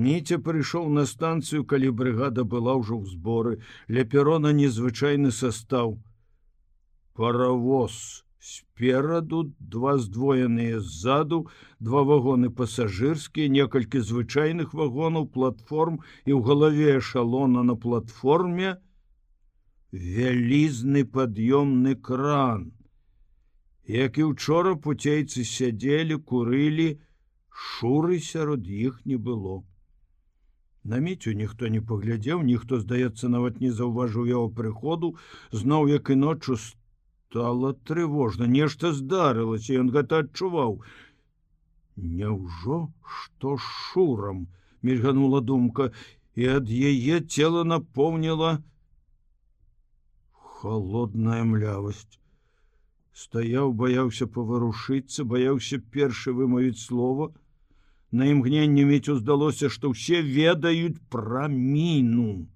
Ніця прыйшоў на станцыю, калі брыгада была ўжо ў зборы, ля перона незвычайны састаў. Паравоз спераду, два здвоеныя ззаду, два вагоны пасажырскія, некалькі звычайных вагонаў, платформ і ў галаве эшалона на платформе вялізны пад'ёмны кран. Як і учора пуцейцы сядзелі, курылі, шуры сярод іх не было. На міцю ніхто не паглядзеў, ніхто, здаецца, нават не заўважыў яго прыходу, зноў як і ноччу стала трывожна, нешта здарылася, ён гэта адчуваў. Няўжо? Што шурам мільганула думка, і ад яе цела напоўніла холодная млявасць. Стаяў, баяўся паварушыцца, баяўся першы вымавіць слова, На імгненне міцю здалося, што ўсе ведаюць пра міну.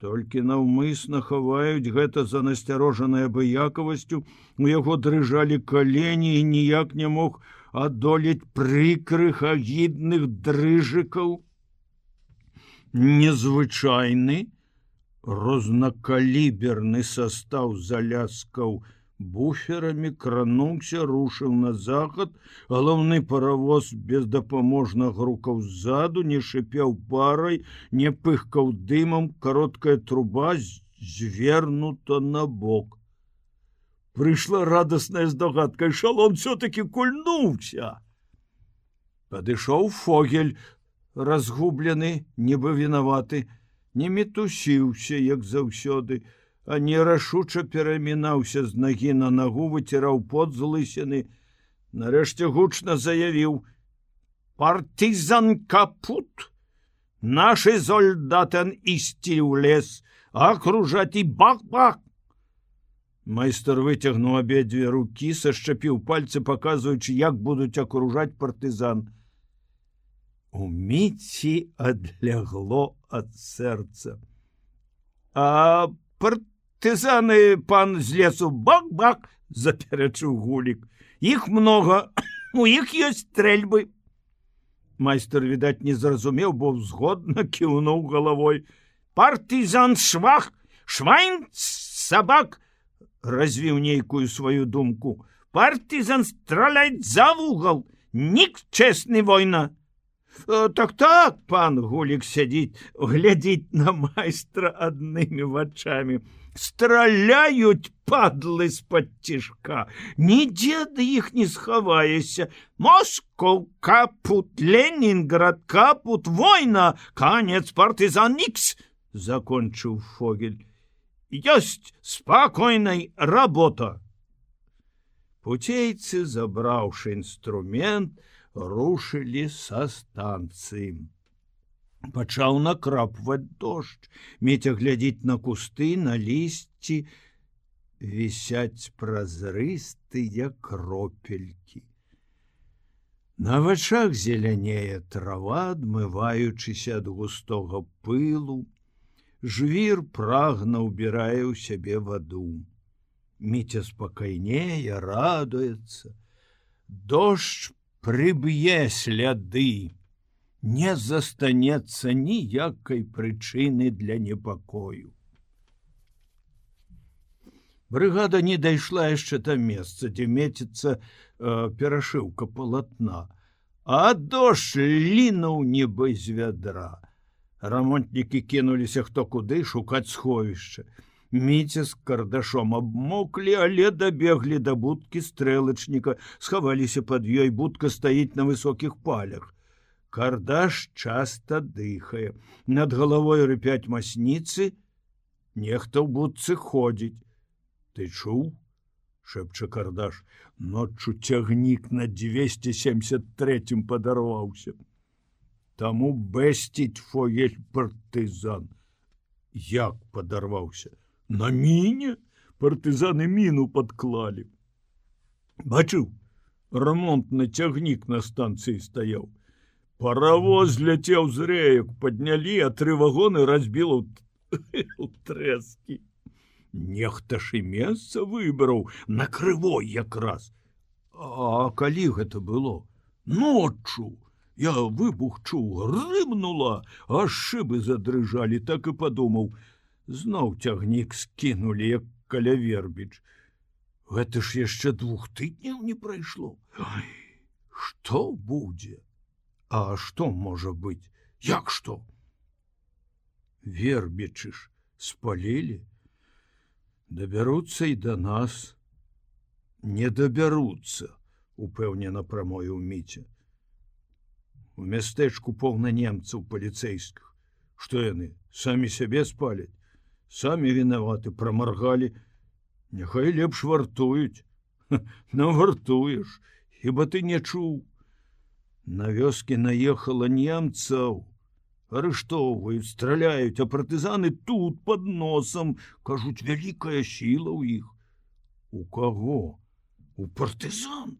Толькі наўмысна хаваюць гэта за насцярожанай абыякавасцю, у яго дрыжалі калені і ніяк не мог адолець прыкрых агідных дрыжыкаў. Незвычайны, рознакаліберны састаў заляскаў, буферамі крануўся рушыў на захад. Галоўны паравоз бездапаможна грукаў ззаду не шыпеў парай не пыхкаў дымам. Кароткая труба звернута на бок. Прыйшла радасная здогадка шалом все-таки кульнуўся. Падышоў фогель разгублены нібы вінаваты не мітусіўся як заўсёды. а нерашуча перамінаўся з нагі на нагу выціраў пот злысены нарэшце гучна заявіў партызан капут! Наши солдатан ісці ў лес акружаць і бах-бах! Майстар выцягнуў абедзве рукі сашчапіў пальцы паказваючы як будуць акружаць партызан. У міці адлягло ад сэрца. А партызан тызаны пан з лесу бак-бак запярэчыў гулік. Іх много у іх ёсць стрэльбы. Майстар відаць не зразумеў бо згодна кіўнуў галавой. Партызан швах швайн сабак развіў нейкую сваю думку. Партызан страляць за вугал! Нік чесны война! Э, так так пан гулік сядзіць глядзіць на майстра аднымі вачами страляюць падлы з-пад цішка нідзе да іх не схаваешся москоў капут ленінград капут война канец партызан нікс закончыў фогель ёсць спакойнай работа пуцейцы забраўшы інструмент рушылі са станцыі. Пачаў накрапваць дождж, меця глядзіць на кусты, на лісці, вісяць празрыстыя кропелькі. На вачах зелянее трава, адмываючыся ад густога пылу, жвір прагна ўбірае ў сябе ваду. Міця спакайнее радуецца. Дождж прыб'е сляды, не застанецца ніякай прычыны для непакою. Брыгада не дайшла яшчэ там месца, дзе меціцца э, перашыўка палатна, а дождж лінуў нібы з вядра. Рамонтнікі кінуліся хто куды шукаць сховішча. Міця з кардашом абмоклі, але дабеглі да будкі стрэлачніка, схаваліся пад ёй будка стаіць на высокіх палях. Кардаш часта дыхае. Над галавой рыпяць масніцы, Нехта ў будцы ходзіць. Ты чуў? шэпча кардаш, ноччу цягнік на 273 падарваўся. Таму бэсціць фоель партызан. Як падарваўся? на міне партызаны міну подклалі бачыў ремонтны цягнік на станцыі стаяў паравоз ляцеў з рэек поднялі а тры вагоны разбіла трэскі нехта ж і месца выбраў на крывой якраз а калі гэта было ноччу Я выбух чуў, рымнула, а шыбы задрыжалі, так і падумаў. Зноў цягнік скінулі, як каля вербіч. Гэта ж яшчэ двух тыдняў не прайшло. Ай, што будзе? А што можа быць? Як што? Вербічы ж спалілі, дабяруцца і да нас не дабяруцца, упэўнена прамою ў міце. У мястэчку поўна немцаў паліцейскіх. Што яны самі сябе спаляць, самі вінаваты прамаргалі, Няхай лепш вартуюць, навартуеш, хіба ты не чуў. На вёскі наехала немцаў, арыштоўваюць, страляюць, а партызаны тут под носам, кажуць, вялікая сіла ў іх. У каго? У партызан.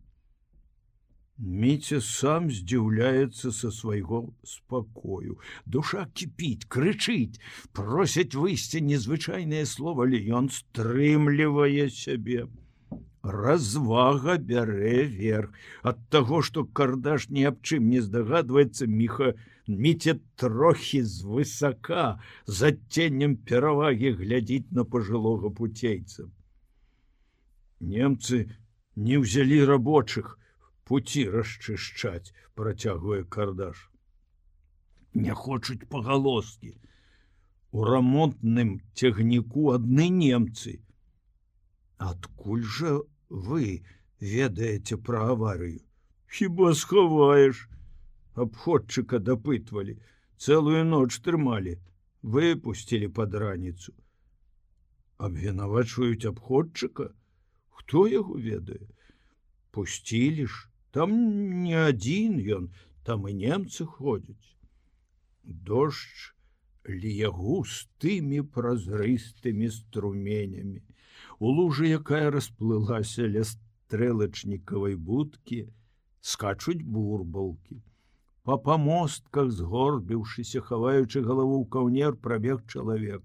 Міця сам здзіўляецца са свайго спакою. Душа кіпіць, крычыць, просяць выйсці незвычайнае слово, але ён стрымлівае сябе. Развага бярэ верх. Ад таго, што кардаш ні аб чым не здагадваецца міха, міце трохі звысака за ценнем перавагі глядзіць на пажылога пуцейца. Немцы не ўзялі рабочых, пути расчышчаць працягвае кардаш. Не хочуць пагалоскі. У рамонтным цягніку адны немцы адкуль жа вы ведаеце пра аварыю хіба схаваеш абходчыка дапытвалі цэлую ноч трымалі выпусцілі пад раніцу абвінавачваюць абходчыка хто яго ведае пусцілі ж там не адзін ён там і немцы ходзяць дождж лье густымі празрыстымі струменямі у лужы якая расплылася ля стрэлачнікавай будкі скачуць бурбалкі. По памостках згорбіўшыся хаваючы галаву каўнер прабег чалавек.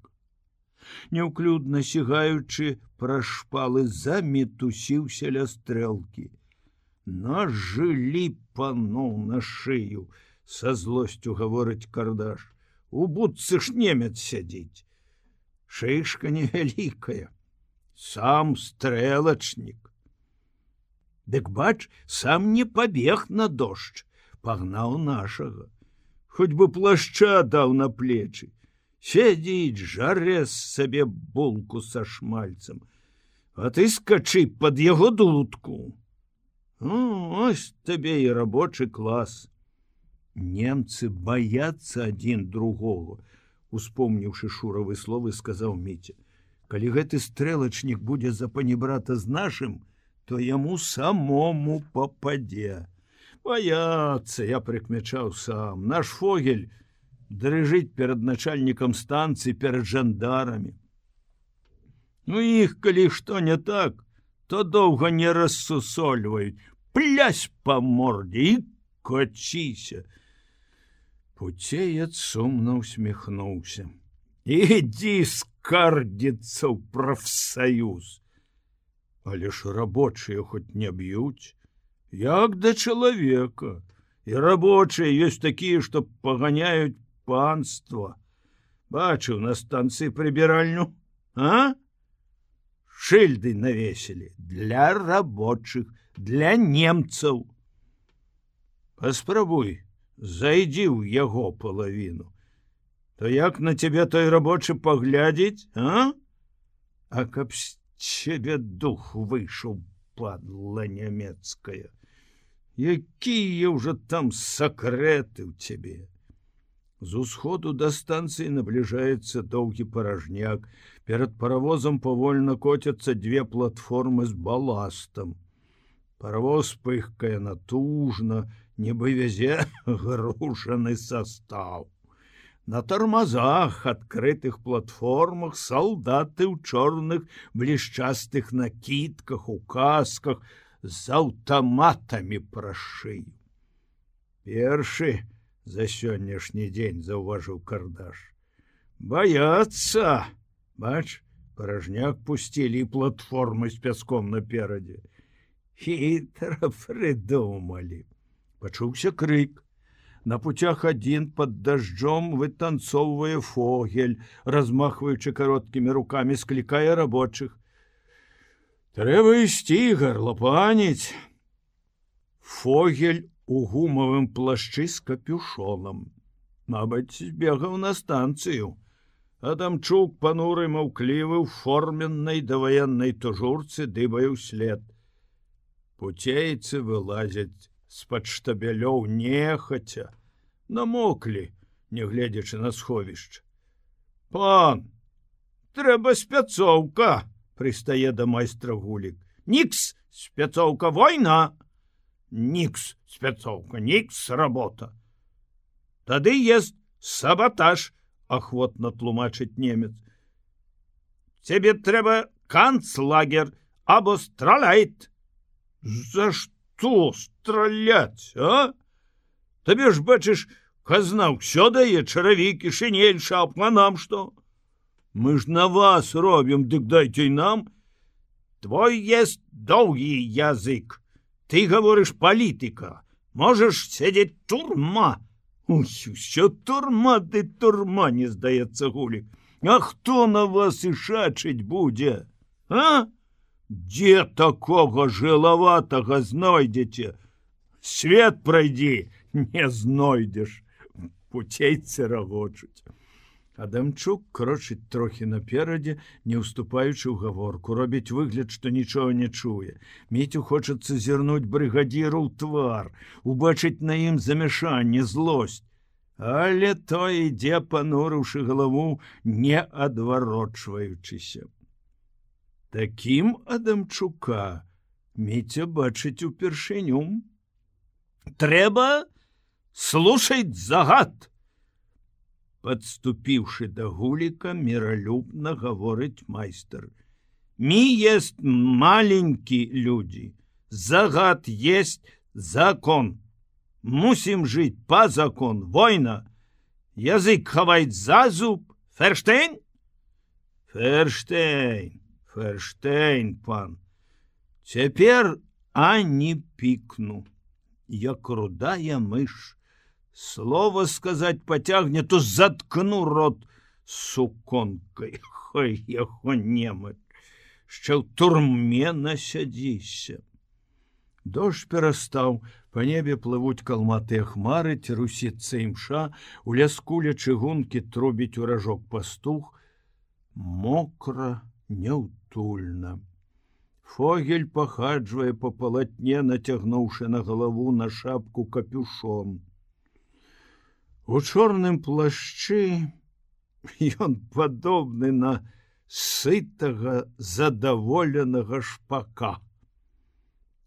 Неўклюдна сігаючы пра шпалы замітусіўся ля стрэлкі. Нажылі паноў на шыю со злосцю гаворыць кардаш. У будцы ж немец сядзіць! Шышка невялікая сам стрэлачнік. Дык бач сам не пабег на дождж пагнаў нашага. Хоць бы плашча даў на плечы. Сядзіць жарез сабе булку са шмальцам. А ты скачы под яго дудку. Ну, ось табе і рабочы клас. Немцы баяцца адзін другого, успомніўшы шуравы словы, сказаў міце: Калі гэты стрэлачнік будзе за панібрата з нашым, то яму самому попадзе. Баяцца, я прыкмячаў сам, наш фогель дрыжыць перад начальнікам станцыі перад жандарамі. Ну іх, калі што не так, то доўга не рассусольваюць, плясь по морде і кочіся. Пуцеец сумна усміхнуўся. Ідзі скардзіцца ў прафсаюз. Але ж рабочыя хоць не б'юць, як да чалавека. І рабочыя ёсць такія, што паганяюць панства. Бачыў на станцыі прыбіральню, а? Шыльды навесілі для рабочых, для немцаў. Паспрабуй, зайдзі ў яго палавіну. То як на цябе той рабочы паглядзець, а? А каб цябе дух выйшаў падла нямецкая. Якія ўжо там сакрэты ў цябе. З усходу да станцыі набліжаецца доўгі паражняк. Перад паравозам павольна коцяцца две платформы з баластам паровоз пыхкае натужна нібы вязе гружаны состав на тормозах адкрытых платформах салдаты ў чорных блішчастых накідках у касках з аўтаматамі прашы першы за сённяшні дзень заўважыў кардаш баяцца бач паражняк пусцілі платформы з пяском наперадзе хітра прыдумалі. Пачуўся крык. На путях адзін под дажджом вытанцоўвае фогель, размахваючы кароткімі руками склікае рабочых. Трэба ісці гарлапаніць. Фогель у гумавым плашчы з капюшонам. Мабыць, збегаў на станцыю. Адамчук пануры маўклівы ў форменнай даваеннай тужурцы дыбаю след. Пуцейцы вылазяць з-пад штабялёў нехаця, намоклі, нягледзячы на сховішч. Пан, трэба спяцоўка, прыстае да майстра гулік. Нікс, спяцоўка война. Нікс, спяцоўка, нікс работа. Тады есть саботаж, охотно тлумачыць немец. Цебе трэба канцлагер або страляет. За что стралять, а? Табе ж бачыш, казна ўсё дае чаравікі, шинель, шапма нам что? Мы ж на вас робім, дык дайте нам. Твой есть доўгі язык. Ты гаворыш палітыка, можаш сядзець турма, Усё турма ты турма не здаецца гулі. А хто на вас ішачыць будзе? А? Дзе такога жылаватага знойдзеце? Свет прайдзі, не знойдзеш. Пуцейцы рагочуць. Адамчук крочыць трохі наперадзе, не ўступаючы ў гаворку, робіць выгляд, што нічога не чуе. Міцю хочацца зірнуць брыгадзіру ў твар, убачыць на ім замяшанне злосць. Але то ідзе панурыўшы галаву, не адварочваючыся. Такім Адамчука Міця бачыць упершыню. Трэба слушаць загад. Подступіўшы да гуліка міралюбна гаворыць майстар. Ми есть маленькі людзі. Загад есть закон. Мусім жыць по закон. Война. Язык хаваць за зуб. Ферштейн? Ферштейн ферштейн пан цяпер а не пікну. Як рудая мыш слово сказать потягне то заткну рот суконкой хой яго немы ще ў турме насядзіся. Дождж перастаў по небе плывуць калматыя хмары церусіцца імша у ляскуля чыгункі трубіць уражок пастух. Мокра няўтульна фогель пахаджвае по палатне нацягнуўшы на галаву на шапку капюшон У чорным плашчы ён падобны на сытага задаволенага шпака.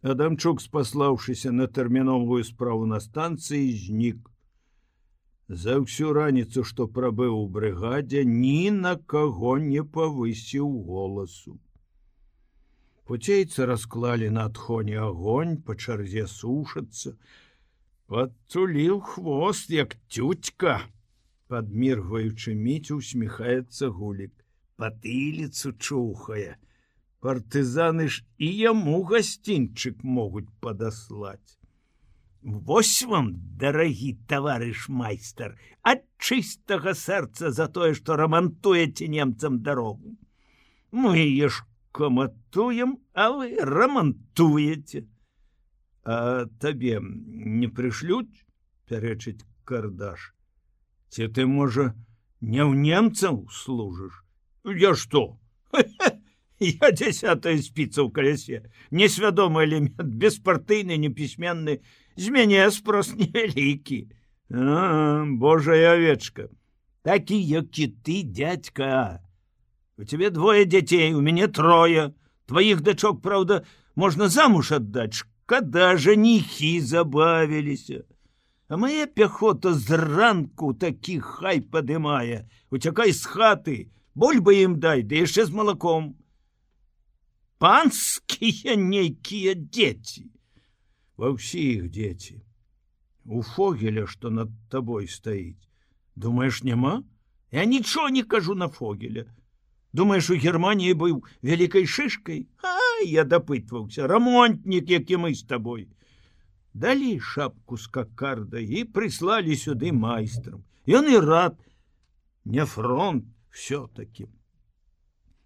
Адамчук, спаслаўшыся на тэрміновую справу на станцыі знік. За ўсю раніцу, што прабыў у брыгадзе, ні на каго не павысіў голасу. Пуцейцы расклалі на адхоне агонь, па чарзе сушацца, Падцуліў хвост, як тютька, подміргваючы міць усміхаецца гулік, патыліцу чухае. Партызаны ж і яму гасцінчык могуць падаслаць. Вось вам, дарагі таварыш майстар, ад чыстага сэрца за тое, што рамантуеце немцам дарогу. Мы еш каматуем, а вы рамантуеце. А табе не прышлюць пярэчыць кардаш ці ты можа не ў немцаў служыш я что я десятая спіца ў калясе несвядомы элемент беспартыйны непісьменны з мяне спрос невялікі. Божая авечка такі які ты дядька. У тебе двое дзяцей у мяне трое. Твоих дачок праўда можна замуж аддаць когда жанихі забавіліся. А моя пяхота зранку такі хай падымае. Уцякай з хаты бульба ім дай да яшчэ з малаком. Панскія нейкія дзеці ва ўсіх дзеці у фогеля что над табой стаіць думаешь няма я нічого не кажу на фогеля. Думаешь у германії быў вялікай шишкой? А я дапытваўся рамонтнік які мы з табой далі шапку з какарда і прыслалі сюды майстрам. Ён і рад, не фронт все-таки.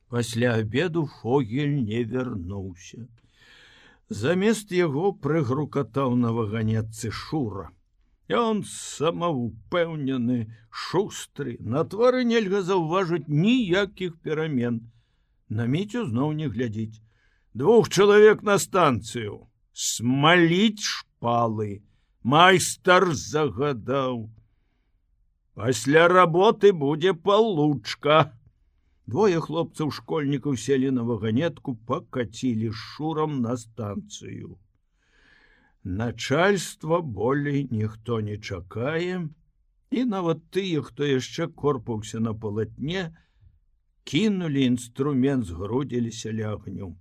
Пасля обеду фогель не вярнуўся. Замест яго прыгрукатаў на ваганетцы шура. Ён самаўпэўнены, шустры, на твары нельга заўважыць ніякіх перамен. На міцю зноў не глядзіць. Двух чалавек на станцыю, смаліць шпалы, майстар загадаў. Пасля работы будзе палучка. Двое хлопцаў школьнікаў селі на ваганетку, пакацілі шурам на станцыю. Начальства болей ніхто не чакае, і нават тыя, хто яшчэ корпаўся на палатне, кінулі інструмент згрудзіліся ля агню.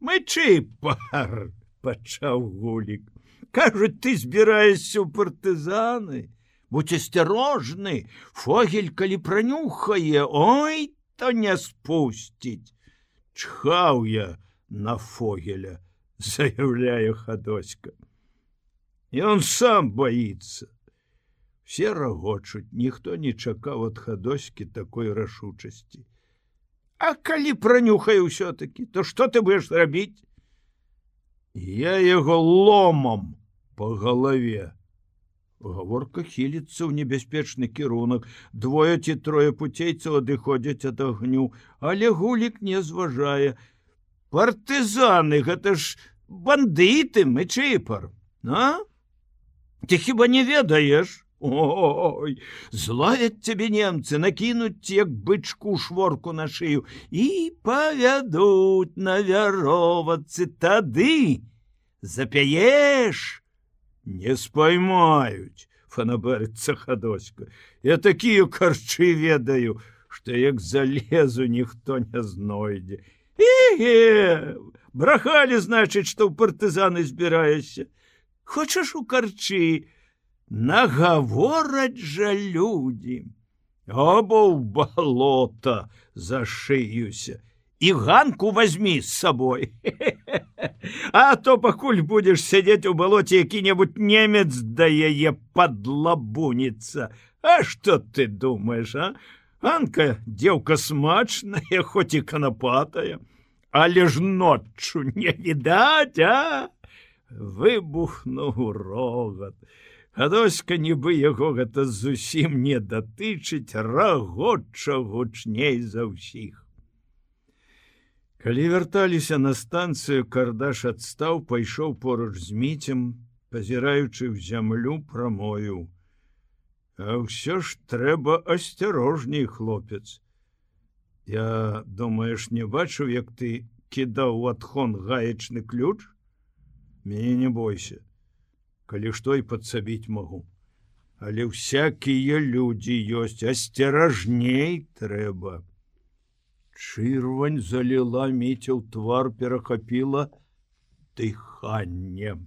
Мычы пар пачаў гулік. Кажуць, ты збіраешся ў партызаны, будь асцярожны, фогель, калі пранюхае, ой, то не спусціць. Чхаў я на фогеля заявляе хадоська. І он сам боится. Все рагочуць, ніхто не чакаў ад хадоські такой рашучасці. А калі пранюхаю ўсё-таки, то што ты будешь рабіць? Я яго ломам по галаве. Гаворка хіліцца ў небяспечны кірунак, двое ці трое пуцейцаў адыходзяць ад агню, але гулік не зважае, партызаны гэта ж бандыты мы чыпар а? Ты хіба не ведаеш? Ой зловят тебе немцы накінуць як бычку шворку на шыю і павядуць на вяровацы тады. Запяеш не спаймаюць фанабарыцца хадоська я такія карчы ведаю что як залезу ніхто не знойдзе Эге, брахалі, значыць, што ў партызаны збіраешся. Хочаш у карчы, нагавораць жа людзі. Або ў балота зашыюся. І ганку возьми з сабой. А то пакуль будзеш сядзець у балоце які-небудзь немец да яе падлабуніцца. А што ты думаешь, а? Анка дзеўка смачная, хоць і канапатая, але ж ноччу не відаць, а выбухнуў рогат. Гадоська нібы яго гэта зусім не датычыць рагоча гучней за ўсіх. Калі вярталіся на станцыю, кардаш адстаў, пайшоў поруч з міцем, пазіраючы ў зямлю прамою. А ўсё ж трэба асцярожней хлопец. Я думаеш, не бачыў, як ты кідаў у адхон гаечны ключ, мяне не бойся, калі што і падсабіць магу. Але всякія людзі ёсць асцеражней трэба. Чырвань заліла міцеў твар перахапіла дыханнем.